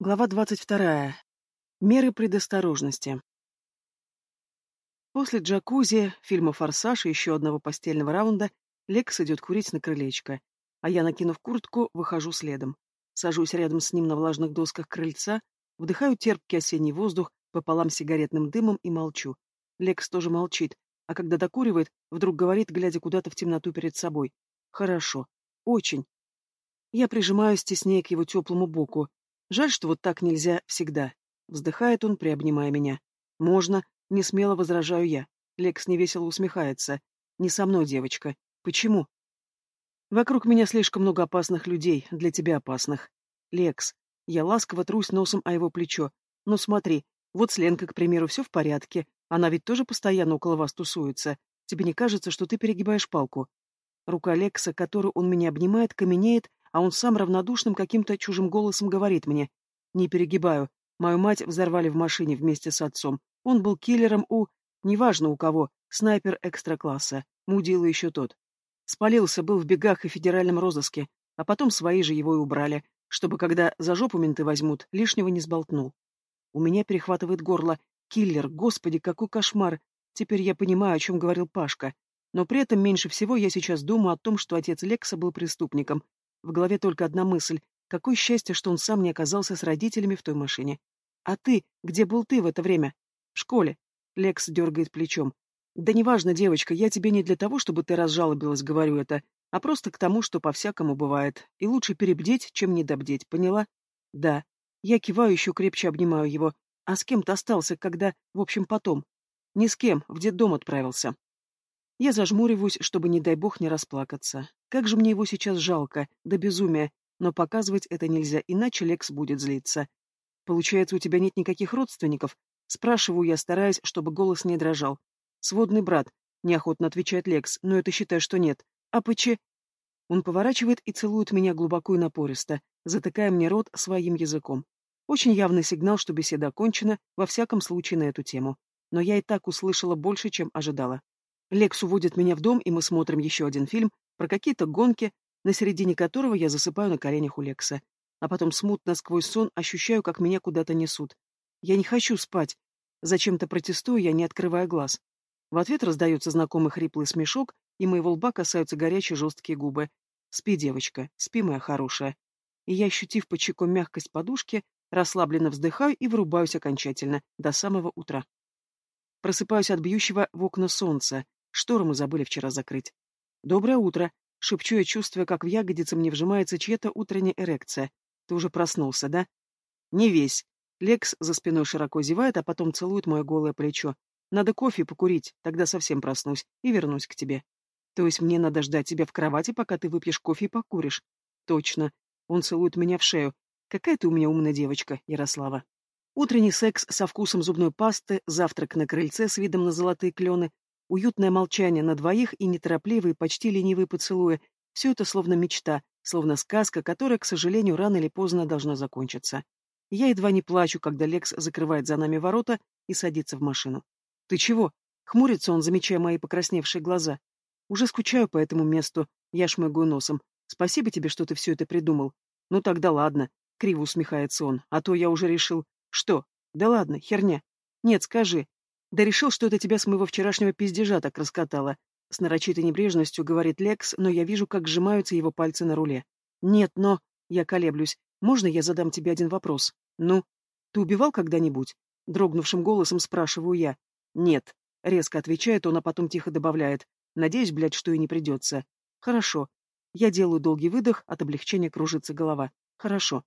Глава двадцать вторая. Меры предосторожности. После джакузи, фильма «Форсаж» и еще одного постельного раунда Лекс идет курить на крылечко, а я, накинув куртку, выхожу следом. Сажусь рядом с ним на влажных досках крыльца, вдыхаю терпкий осенний воздух пополам сигаретным дымом и молчу. Лекс тоже молчит, а когда докуривает, вдруг говорит, глядя куда-то в темноту перед собой. «Хорошо. Очень». Я прижимаюсь теснее к его теплому боку, Жаль, что вот так нельзя всегда. Вздыхает он, приобнимая меня. Можно, не смело возражаю я. Лекс невесело усмехается. Не со мной, девочка. Почему? Вокруг меня слишком много опасных людей, для тебя опасных. Лекс. Я ласково трусь носом о его плечо. Ну смотри, вот с Ленкой, к примеру, все в порядке. Она ведь тоже постоянно около вас тусуется. Тебе не кажется, что ты перегибаешь палку? Рука Лекса, которую он меня обнимает, каменеет, а он сам равнодушным каким-то чужим голосом говорит мне. Не перегибаю. Мою мать взорвали в машине вместе с отцом. Он был киллером у... Неважно у кого. Снайпер экстра-класса. Мудила еще тот. Спалился, был в бегах и федеральном розыске. А потом свои же его и убрали, чтобы, когда за жопу менты возьмут, лишнего не сболтнул. У меня перехватывает горло. Киллер, господи, какой кошмар. Теперь я понимаю, о чем говорил Пашка. Но при этом меньше всего я сейчас думаю о том, что отец Лекса был преступником, в голове только одна мысль. Какое счастье, что он сам не оказался с родителями в той машине. А ты? Где был ты в это время? В школе. Лекс дергает плечом. Да неважно, девочка, я тебе не для того, чтобы ты разжалобилась, говорю это, а просто к тому, что по-всякому бывает. И лучше перебдеть, чем недобдеть, поняла? Да. Я киваю, еще крепче обнимаю его. А с кем ты остался, когда, в общем, потом? Ни с кем, в детдом отправился. Я зажмуриваюсь, чтобы, не дай бог, не расплакаться. Как же мне его сейчас жалко, до да безумия, но показывать это нельзя, иначе Лекс будет злиться. Получается, у тебя нет никаких родственников? Спрашиваю я, стараясь, чтобы голос не дрожал. Сводный брат, неохотно отвечает Лекс, но это считай, что нет. А поче... Он поворачивает и целует меня глубоко и напористо, затыкая мне рот своим языком. Очень явный сигнал, что беседа окончена, во всяком случае на эту тему. Но я и так услышала больше, чем ожидала. Лекс уводит меня в дом, и мы смотрим еще один фильм про какие-то гонки, на середине которого я засыпаю на коленях у Лекса. А потом смутно сквозь сон ощущаю, как меня куда-то несут. Я не хочу спать. Зачем-то протестую я, не открывая глаз. В ответ раздается знакомый хриплый смешок, и моего лба касаются горячие жесткие губы. «Спи, девочка, спи, моя хорошая». И я, ощутив по чеку мягкость подушки, расслабленно вздыхаю и врубаюсь окончательно, до самого утра. Просыпаюсь от бьющего в окна солнца, Штору мы забыли вчера закрыть. «Доброе утро!» — шепчу я, чувствуя, как в ягодице мне вжимается чья-то утренняя эрекция. «Ты уже проснулся, да?» «Не весь». Лекс за спиной широко зевает, а потом целует мое голое плечо. «Надо кофе покурить, тогда совсем проснусь и вернусь к тебе». «То есть мне надо ждать тебя в кровати, пока ты выпьешь кофе и покуришь?» «Точно». Он целует меня в шею. «Какая ты у меня умная девочка, Ярослава». Утренний секс со вкусом зубной пасты, завтрак на крыльце с видом на золотые клены, Уютное молчание на двоих и неторопливые, почти ленивые поцелуи — все это словно мечта, словно сказка, которая, к сожалению, рано или поздно должна закончиться. Я едва не плачу, когда Лекс закрывает за нами ворота и садится в машину. «Ты чего?» — хмурится он, замечая мои покрасневшие глаза. «Уже скучаю по этому месту», — я шмыгаю носом. «Спасибо тебе, что ты все это придумал». «Ну тогда ладно», — криво усмехается он, «а то я уже решил...» «Что? Да ладно, херня. Нет, скажи, да решил, что это тебя с моего вчерашнего пиздежа так раскатало. С нарочитой небрежностью говорит Лекс, но я вижу, как сжимаются его пальцы на руле. Нет, но... Я колеблюсь. Можно я задам тебе один вопрос? Ну? Ты убивал когда-нибудь? Дрогнувшим голосом спрашиваю я. Нет. Резко отвечает он, а потом тихо добавляет. Надеюсь, блядь, что и не придется. Хорошо. Я делаю долгий выдох, от облегчения кружится голова. Хорошо.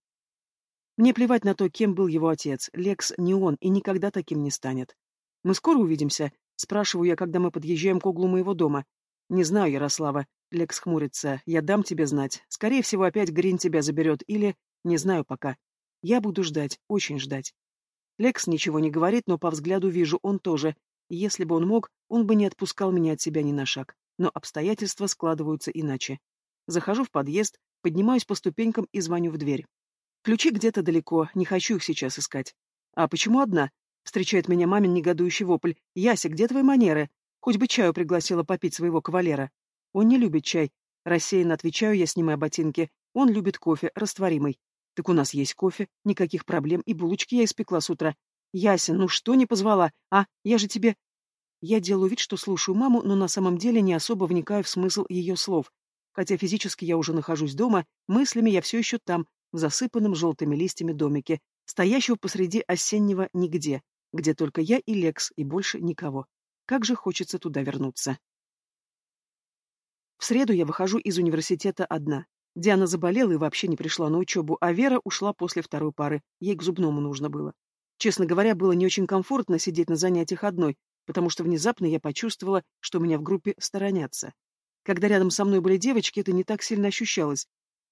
Мне плевать на то, кем был его отец. Лекс не он и никогда таким не станет. Мы скоро увидимся? Спрашиваю я, когда мы подъезжаем к углу моего дома. Не знаю, Ярослава. Лекс хмурится. Я дам тебе знать. Скорее всего, опять Грин тебя заберет. Или... Не знаю пока. Я буду ждать, очень ждать. Лекс ничего не говорит, но по взгляду вижу, он тоже. Если бы он мог, он бы не отпускал меня от себя ни на шаг. Но обстоятельства складываются иначе. Захожу в подъезд, поднимаюсь по ступенькам и звоню в дверь. Ключи где-то далеко, не хочу их сейчас искать. А почему одна? Встречает меня мамин негодующий вопль. «Яся, где твои манеры? Хоть бы чаю пригласила попить своего кавалера». Он не любит чай. Рассеянно отвечаю я, снимая ботинки. Он любит кофе, растворимый. Так у нас есть кофе, никаких проблем, и булочки я испекла с утра. Яся, ну что не позвала? А, я же тебе... Я делаю вид, что слушаю маму, но на самом деле не особо вникаю в смысл ее слов. Хотя физически я уже нахожусь дома, мыслями я все еще там, в засыпанном желтыми листьями домике, стоящего посреди осеннего нигде, где только я и Лекс, и больше никого. Как же хочется туда вернуться. В среду я выхожу из университета одна. Диана заболела и вообще не пришла на учебу, а Вера ушла после второй пары, ей к зубному нужно было. Честно говоря, было не очень комфортно сидеть на занятиях одной, потому что внезапно я почувствовала, что меня в группе сторонятся. Когда рядом со мной были девочки, это не так сильно ощущалось.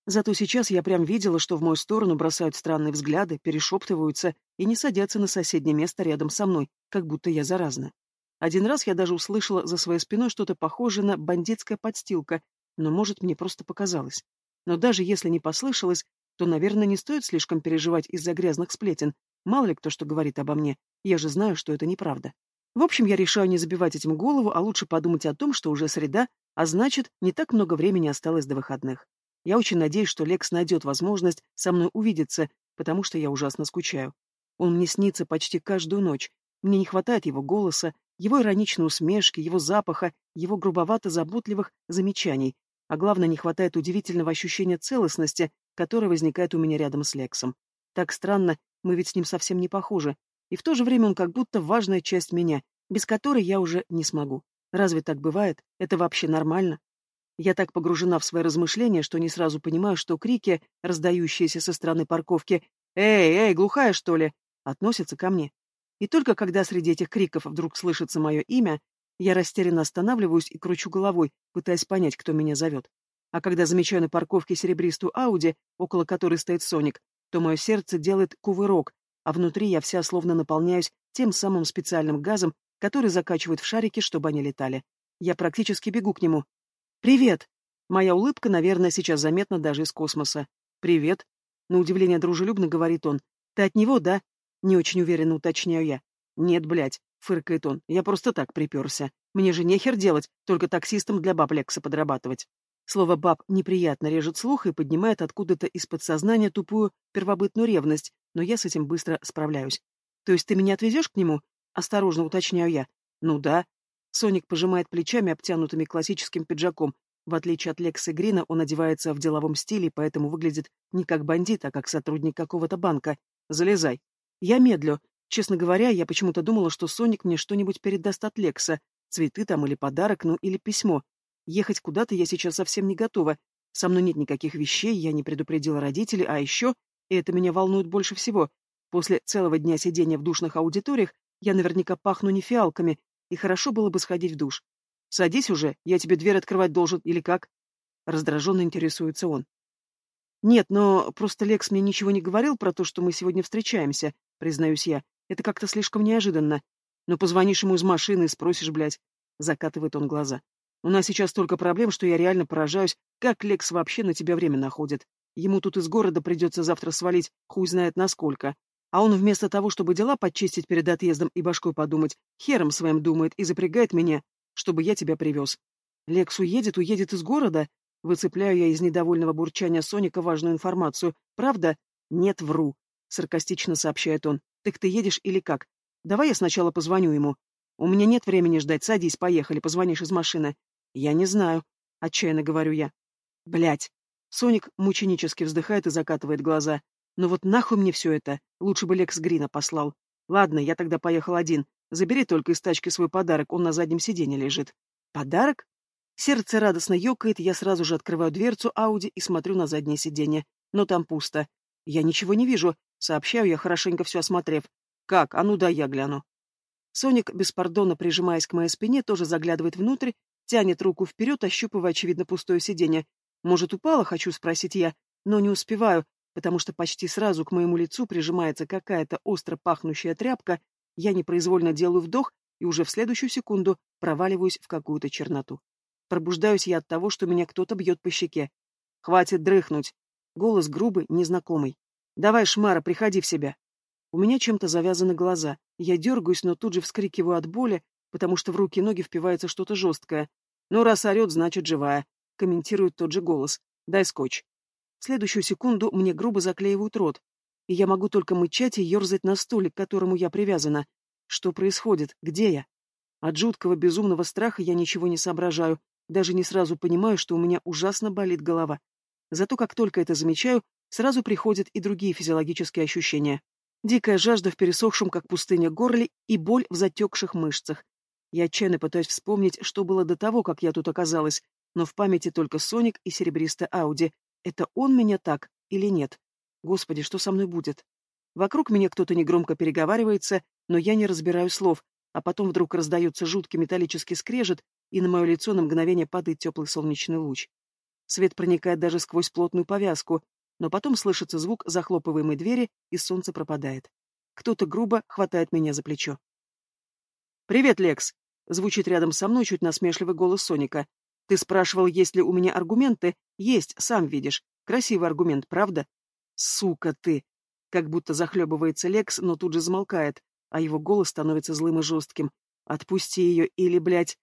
Зато сейчас я прям видела, что в мою сторону бросают странные взгляды, перешептываются и не садятся на соседнее место рядом со мной, как будто я заразна. Один раз я даже услышала за своей спиной что-то похожее на бандитская подстилка, но, может, мне просто показалось. Но даже если не послышалось, то, наверное, не стоит слишком переживать из-за грязных сплетен. Мало ли кто что говорит обо мне. Я же знаю, что это неправда. В общем, я решаю не забивать этим голову, а лучше подумать о том, что уже среда, а значит, не так много времени осталось до выходных. Я очень надеюсь, что Лекс найдет возможность со мной увидеться, потому что я ужасно скучаю. Он мне снится почти каждую ночь. Мне не хватает его голоса, его ироничной усмешки, его запаха, его грубовато-заботливых замечаний, а главное, не хватает удивительного ощущения целостности, которое возникает у меня рядом с Лексом. Так странно, мы ведь с ним совсем не похожи, и в то же время он как будто важная часть меня, без которой я уже не смогу. Разве так бывает? Это вообще нормально? Я так погружена в свои размышления, что не сразу понимаю, что крики, раздающиеся со стороны парковки «Эй, эй, глухая, что ли?», относятся ко мне. И только когда среди этих криков вдруг слышится мое имя, я растерянно останавливаюсь и кручу головой, пытаясь понять, кто меня зовет. А когда замечаю на парковке серебристую Ауди, около которой стоит Соник, то мое сердце делает кувырок, а внутри я вся словно наполняюсь тем самым специальным газом, который закачивают в шарики, чтобы они летали. Я практически бегу к нему. «Привет!» Моя улыбка, наверное, сейчас заметна даже из космоса. «Привет!» На удивление дружелюбно говорит он. «Ты от него, да?» Не очень уверенно уточняю я. «Нет, блядь», — фыркает он, — «я просто так приперся. Мне же нехер делать, только таксистом для баб Лекса подрабатывать». Слово «баб» неприятно режет слух и поднимает откуда-то из подсознания тупую первобытную ревность, но я с этим быстро справляюсь. То есть ты меня отвезешь к нему? Осторожно уточняю я. Ну да. Соник пожимает плечами, обтянутыми классическим пиджаком. В отличие от Лекса Грина, он одевается в деловом стиле, поэтому выглядит не как бандит, а как сотрудник какого-то банка. Залезай. Я медлю. Честно говоря, я почему-то думала, что Соник мне что-нибудь передаст от Лекса. Цветы там или подарок, ну или письмо. Ехать куда-то я сейчас совсем не готова. Со мной нет никаких вещей, я не предупредила родителей, а еще и это меня волнует больше всего. После целого дня сидения в душных аудиториях я наверняка пахну не фиалками, и хорошо было бы сходить в душ. Садись уже, я тебе дверь открывать должен, или как? Раздраженно интересуется он. Нет, но просто Лекс мне ничего не говорил про то, что мы сегодня встречаемся, признаюсь я. Это как-то слишком неожиданно. Но позвонишь ему из машины и спросишь, блядь. Закатывает он глаза. У нас сейчас столько проблем, что я реально поражаюсь, как Лекс вообще на тебя время находит. Ему тут из города придется завтра свалить, хуй знает насколько. А он вместо того, чтобы дела подчистить перед отъездом и башкой подумать, хером своим думает и запрягает меня, чтобы я тебя привез. Лекс уедет, уедет из города? Выцепляю я из недовольного бурчания Соника важную информацию. Правда? Нет, вру. Саркастично сообщает он. Так ты едешь или как? Давай я сначала позвоню ему. У меня нет времени ждать, садись, поехали, позвонишь из машины. Я не знаю. Отчаянно говорю я. Блять. Соник мученически вздыхает и закатывает глаза. Но вот нахуй мне все это? Лучше бы Лекс Грина послал. Ладно, я тогда поехал один. Забери только из тачки свой подарок, он на заднем сиденье лежит. Подарок? Сердце радостно ёкает, я сразу же открываю дверцу Ауди и смотрю на заднее сиденье. Но там пусто. Я ничего не вижу, сообщаю я, хорошенько все осмотрев. Как? А ну да, я гляну. Соник, беспардонно прижимаясь к моей спине, тоже заглядывает внутрь, тянет руку вперед, ощупывая, очевидно, пустое сиденье, может, упала, хочу спросить я, но не успеваю, потому что почти сразу к моему лицу прижимается какая-то остро пахнущая тряпка, я непроизвольно делаю вдох и уже в следующую секунду проваливаюсь в какую-то черноту. Пробуждаюсь я от того, что меня кто-то бьет по щеке. «Хватит дрыхнуть!» Голос грубый, незнакомый. «Давай, Шмара, приходи в себя!» У меня чем-то завязаны глаза. Я дергаюсь, но тут же вскрикиваю от боли, потому что в руки и ноги впивается что-то жесткое. Ну, раз орет, значит, живая комментирует тот же голос. «Дай скотч». В следующую секунду мне грубо заклеивают рот, и я могу только мычать и ерзать на стуле, к которому я привязана. Что происходит? Где я? От жуткого безумного страха я ничего не соображаю, даже не сразу понимаю, что у меня ужасно болит голова. Зато как только это замечаю, сразу приходят и другие физиологические ощущения. Дикая жажда в пересохшем, как пустыня, горле и боль в затекших мышцах. Я отчаянно пытаюсь вспомнить, что было до того, как я тут оказалась, но в памяти только Соник и серебристая Ауди. Это он меня так или нет? Господи, что со мной будет? Вокруг меня кто-то негромко переговаривается, но я не разбираю слов, а потом вдруг раздается жуткий металлический скрежет, и на мое лицо на мгновение падает теплый солнечный луч. Свет проникает даже сквозь плотную повязку, но потом слышится звук захлопываемой двери, и солнце пропадает. Кто-то грубо хватает меня за плечо. «Привет, Лекс!» — звучит рядом со мной чуть насмешливый голос Соника. «Ты спрашивал, есть ли у меня аргументы? Есть, сам видишь. Красивый аргумент, правда?» «Сука ты!» Как будто захлебывается Лекс, но тут же замолкает, а его голос становится злым и жестким. «Отпусти ее или, блядь...»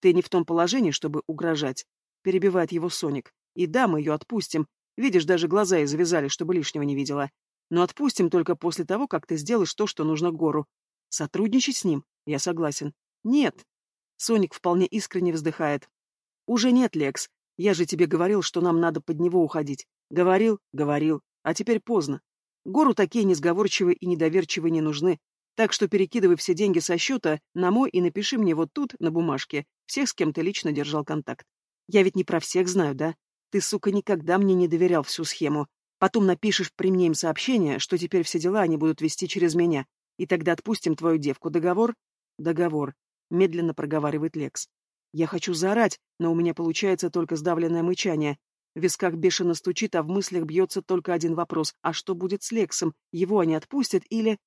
«Ты не в том положении, чтобы угрожать», — перебивает его Соник. «И да, мы ее отпустим. Видишь, даже глаза ей завязали, чтобы лишнего не видела. Но отпустим только после того, как ты сделаешь то, что нужно Гору. Сотрудничать с ним? Я согласен. Нет». Соник вполне искренне вздыхает. «Уже нет, Лекс. Я же тебе говорил, что нам надо под него уходить. Говорил, говорил. А теперь поздно. Гору такие несговорчивые и недоверчивые не нужны. Так что перекидывай все деньги со счета на мой и напиши мне вот тут, на бумажке, всех, с кем ты лично держал контакт. Я ведь не про всех знаю, да? Ты, сука, никогда мне не доверял всю схему. Потом напишешь при мне им сообщение, что теперь все дела они будут вести через меня. И тогда отпустим твою девку. Договор? Договор. Медленно проговаривает Лекс. Я хочу заорать, но у меня получается только сдавленное мычание. В висках бешено стучит, а в мыслях бьется только один вопрос. А что будет с Лексом? Его они отпустят или...